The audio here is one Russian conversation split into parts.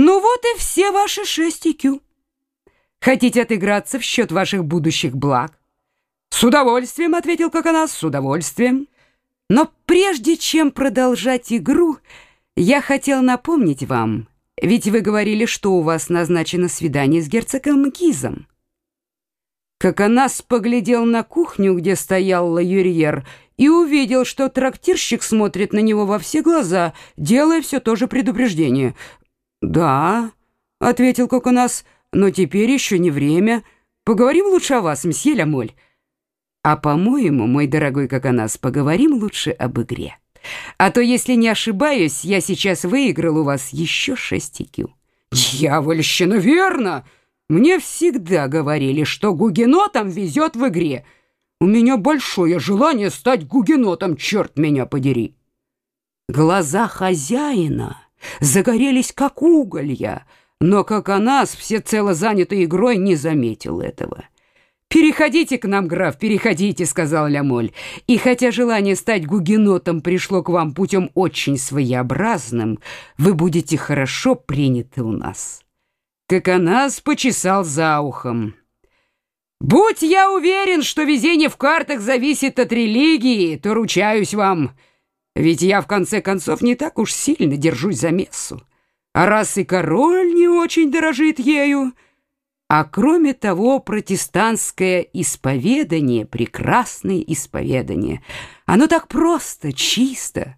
Ну вот и все ваши шесть. Хотите отыграться в счет ваших будущих благ? С удовольствием, ответил Коконас, с удовольствием. Но прежде чем продолжать игру, я хотел напомнить вам, ведь вы говорили, что у вас назначено свидание с герцогом Гизом. Коконас поглядел на кухню, где стоял лаюрьер, и увидел, что трактирщик смотрит на него во все глаза, делая все то же предупреждение. «Да», — ответил Коконас, — «но теперь еще не время. Поговорим лучше о вас, мсье Ламоль». «А, по-моему, мой дорогой Коконас, поговорим лучше об игре. А то, если не ошибаюсь, я сейчас выиграл у вас еще шесть IQ». «Дьявольщина, верно! Мне всегда говорили, что гугенотам везет в игре». У меня большое желание стать гугенотом, черт меня подери. Глаза хозяина загорелись, как уголья, но как Коконас, всецело занятый игрой, не заметил этого. «Переходите к нам, граф, переходите», — сказал Лямоль. «И хотя желание стать гугенотом пришло к вам путем очень своеобразным, вы будете хорошо приняты у нас». Коконас почесал за ухом. Будь я уверен, что везение в картах зависит от религии, то ручаюсь вам, ведь я в конце концов не так уж сильно держусь за мессу. А раз и король не очень дорожит ею, а кроме того, протестантское исповедание прекрасное исповедание. Оно так просто, чисто.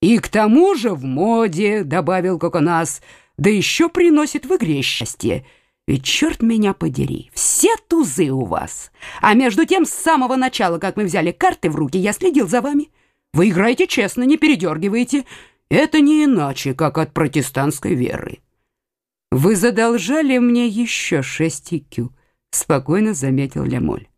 И к тому же в моде, добавил Коконас, да еще приносит в игре счастье. Ведь черт меня подери, все тузы у вас. А между тем, с самого начала, как мы взяли карты в руки, я следил за вами. Вы играете честно, не передергиваете. Это не иначе, как от протестантской веры. Вы задолжали мне еще шесть IQ, спокойно заметил Лемоль.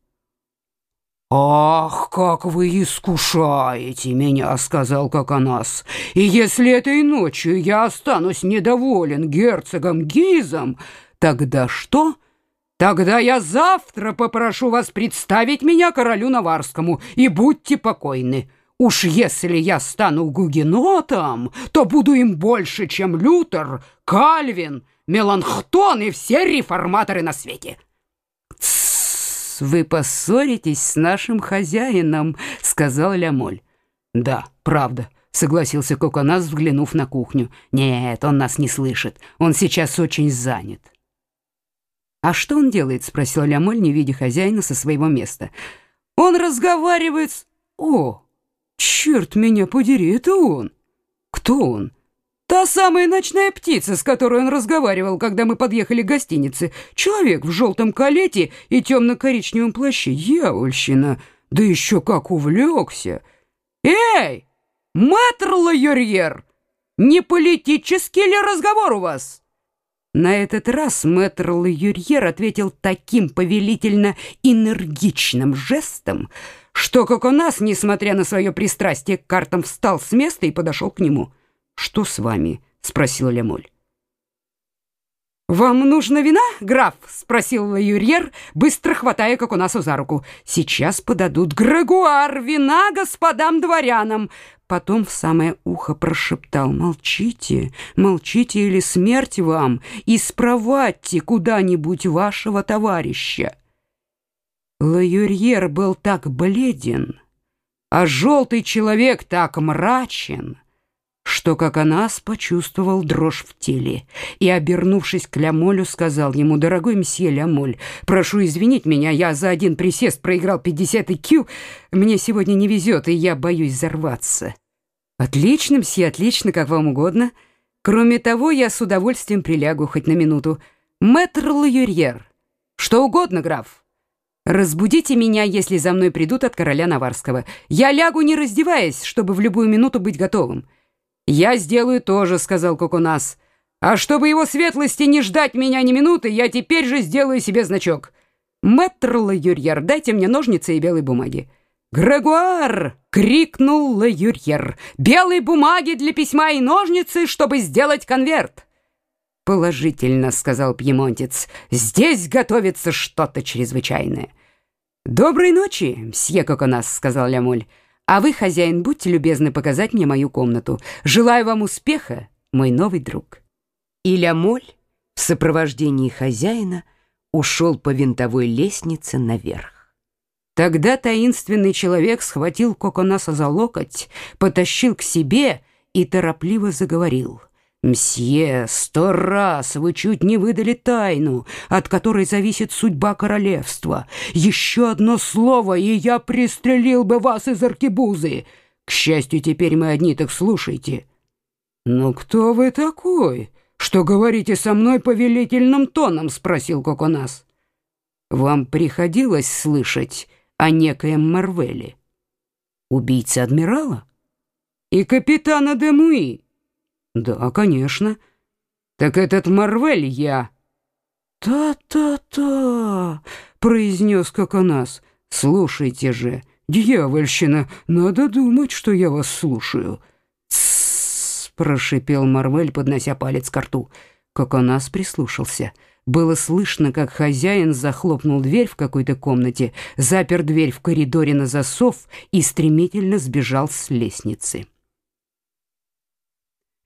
«Ах, как вы искушаете меня!» — сказал Коконас. «И если этой ночью я останусь недоволен герцогом Гизом, Тогда что? Тогда я завтра попрошу вас представить меня королю Наварскому, и будьте покойны. Уж если я стану гугенотом, то буду им больше, чем Лютер, Кальвин, Меланхтон и все реформаторы на свете. «Тссс, вы поссоритесь с нашим хозяином», — сказал Лямоль. «Да, правда», — согласился Коконас, взглянув на кухню. «Нет, он нас не слышит. Он сейчас очень занят». «А что он делает?» — спросил Лямоль, не видя хозяина со своего места. «Он разговаривает с...» «О, черт меня подери, это он!» «Кто он?» «Та самая ночная птица, с которой он разговаривал, когда мы подъехали к гостинице. Человек в желтом калете и темно-коричневом плаще. Дьявольщина! Да еще как увлекся!» «Эй, мэтр Лайорьер, не политический ли разговор у вас?» На этот раз мэтр Лаюрьер ответил таким повелительно энергичным жестом, что как у нас, несмотря на свое пристрастие к картам, встал с места и подошел к нему. «Что с вами?» — спросил Лемоль. «Вам нужно вина, граф?» — спросил Лаюрьер, быстро хватая как у нас за руку. «Сейчас подадут Грегуар, вина господам дворянам!» Потом в самое ухо прошептал «Молчите, молчите или смерть вам, и спровадьте куда-нибудь вашего товарища». Лаюрьер был так бледен, а желтый человек так мрачен, что, как Анас, почувствовал дрожь в теле и, обернувшись к Лямолю, сказал ему, «Дорогой мсье Лямоль, прошу извинить меня, я за один присест проиграл 50 IQ, мне сегодня не везет, и я боюсь взорваться». «Отлично, мсье, отлично, как вам угодно. Кроме того, я с удовольствием прилягу хоть на минуту. Мэтр Лаюрьер, что угодно, граф. Разбудите меня, если за мной придут от короля Наварского. Я лягу, не раздеваясь, чтобы в любую минуту быть готовым». «Я сделаю тоже», — сказал Кокунас. «А чтобы его светлости не ждать меня ни минуты, я теперь же сделаю себе значок. Мэтр Лаюрьер, дайте мне ножницы и белой бумаги». «Грегуар!» — крикнул Лаюрьер. «Белые бумаги для письма и ножницы, чтобы сделать конверт!» «Положительно», — сказал пьемонтец. «Здесь готовится что-то чрезвычайное». «Доброй ночи, мсье Коконас», — сказал Лямоль. А вы, хозяин, будьте любезны показать мне мою комнату. Желаю вам успеха, мой новый друг». И Лямоль в сопровождении хозяина ушел по винтовой лестнице наверх. Тогда таинственный человек схватил Коконаса за локоть, потащил к себе и торопливо заговорил. «Мсье, сто раз вы чуть не выдали тайну, от которой зависит судьба королевства. Еще одно слово, и я пристрелил бы вас из аркебузы. К счастью, теперь мы одни, так слушайте». «Ну кто вы такой?» «Что говорите со мной повелительным тоном?» — спросил Коконас. «Вам приходилось слышать о некоем Марвеле? Убийце адмирала? И капитана Демуи?» «Да, конечно. Так этот Марвель я». «Та-та-та!» — произнес Коконас. «Слушайте же, дьявольщина, надо думать, что я вас слушаю» прошипел Марвель, поднося палец к рту. Коконас прислушался. Было слышно, как хозяин захлопнул дверь в какой-то комнате, запер дверь в коридоре на засов и стремительно сбежал с лестницы.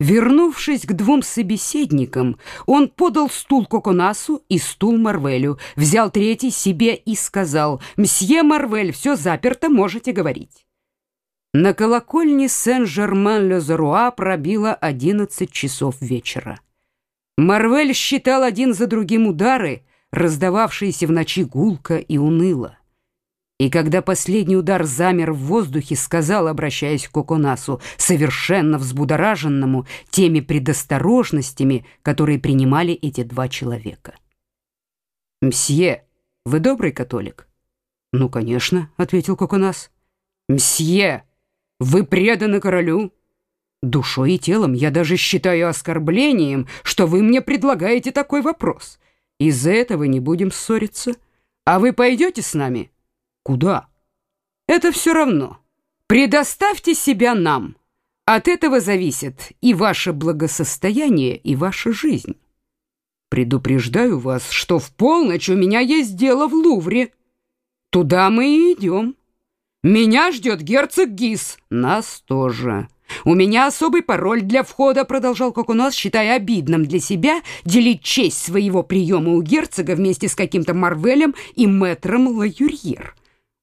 Вернувшись к двум собеседникам, он подал стул Коконасу и стул Марвелю, взял третий себе и сказал «Мсье Марвель, все заперто, можете говорить». На колокольне Сен-Жермен-Ле-Заруа пробило одиннадцать часов вечера. Марвель считал один за другим удары, раздававшиеся в ночи гулко и уныло. И когда последний удар замер в воздухе, сказал, обращаясь к Коконасу, совершенно взбудораженному теми предосторожностями, которые принимали эти два человека. «Мсье, вы добрый католик?» «Ну, конечно», — ответил Коконас. «Мсье, вы преданы королю? Душой и телом я даже считаю оскорблением, что вы мне предлагаете такой вопрос. Из-за этого не будем ссориться. А вы пойдете с нами? Куда? Это все равно. Предоставьте себя нам. От этого зависит и ваше благосостояние, и ваша жизнь. Предупреждаю вас, что в полночь у меня есть дело в Лувре. Туда мы и идем. Меня ждет герцог Гис. Нас тоже. У меня особый пароль для входа, продолжал Кокунос, считая обидным для себя делить честь своего приема у герцога вместе с каким-то Марвелем и мэтром Лаюрьер.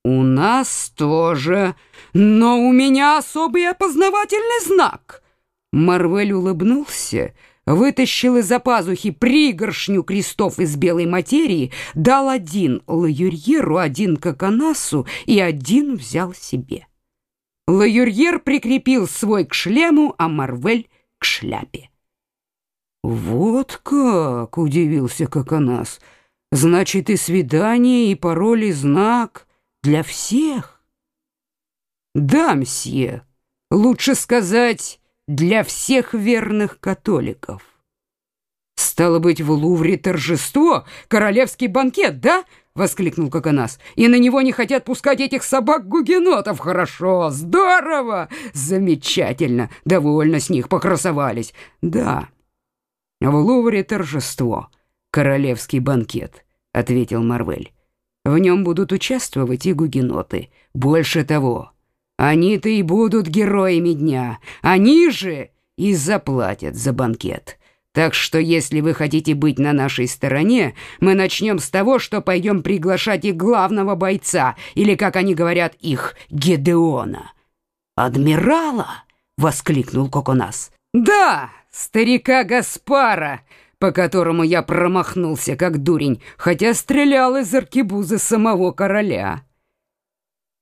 У нас тоже, но у меня особый опознавательный знак. Марвель улыбнулся вытащил из-за пазухи пригоршню крестов из белой материи, дал один Лаюрьеру, один Коконасу и один взял себе. Лаюрьер прикрепил свой к шлему, а Марвель — к шляпе. «Вот как!» — удивился Коконас. «Значит, и свидание, и пароль, и знак для всех?» «Да, мсье, лучше сказать...» для всех верных католиков. Стало быть, в Лувре торжество, королевский банкет, да? воскликнул Коконас. И на него не хотят пускать этих собак-гугенотов. Хорошо, здорово, замечательно. Довольно с них покрасовались. Да. В Лувре торжество, королевский банкет, ответил Марвель. В нем будут участвовать и гугеноты. Больше того, они-то и будут героями дня. Они же и заплатят за банкет. Так что если вы хотите быть на нашей стороне, мы начнем с того, что пойдем приглашать их главного бойца, или, как они говорят, их Гедеона. «Адмирала!» — воскликнул Коконас. «Да, старика Гаспара!» По которому я промахнулся, как дурень, хотя стрелял из аркебузы самого короля.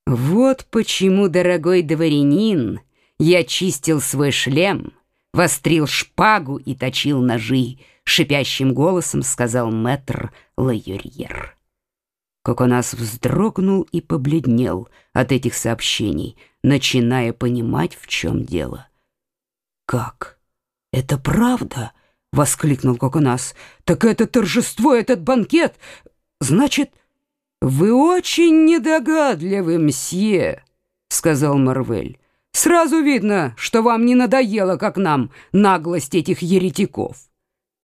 Вот почему, дорогой дворянин, я чистил свой шлем, вострил шпагу и точил ножи, шипящим голосом сказал мэтр Лаюрьер. Коконас вздрогнул и побледнел от этих сообщений, начиная понимать, в чем дело. «Как? Это правда?» — воскликнул Коконас. «Так это торжество, этот банкет! Значит...» «Вы очень недогадливы, мсье», — сказал Марвель. «Сразу видно, что вам не надоело, как нам, наглость этих еретиков.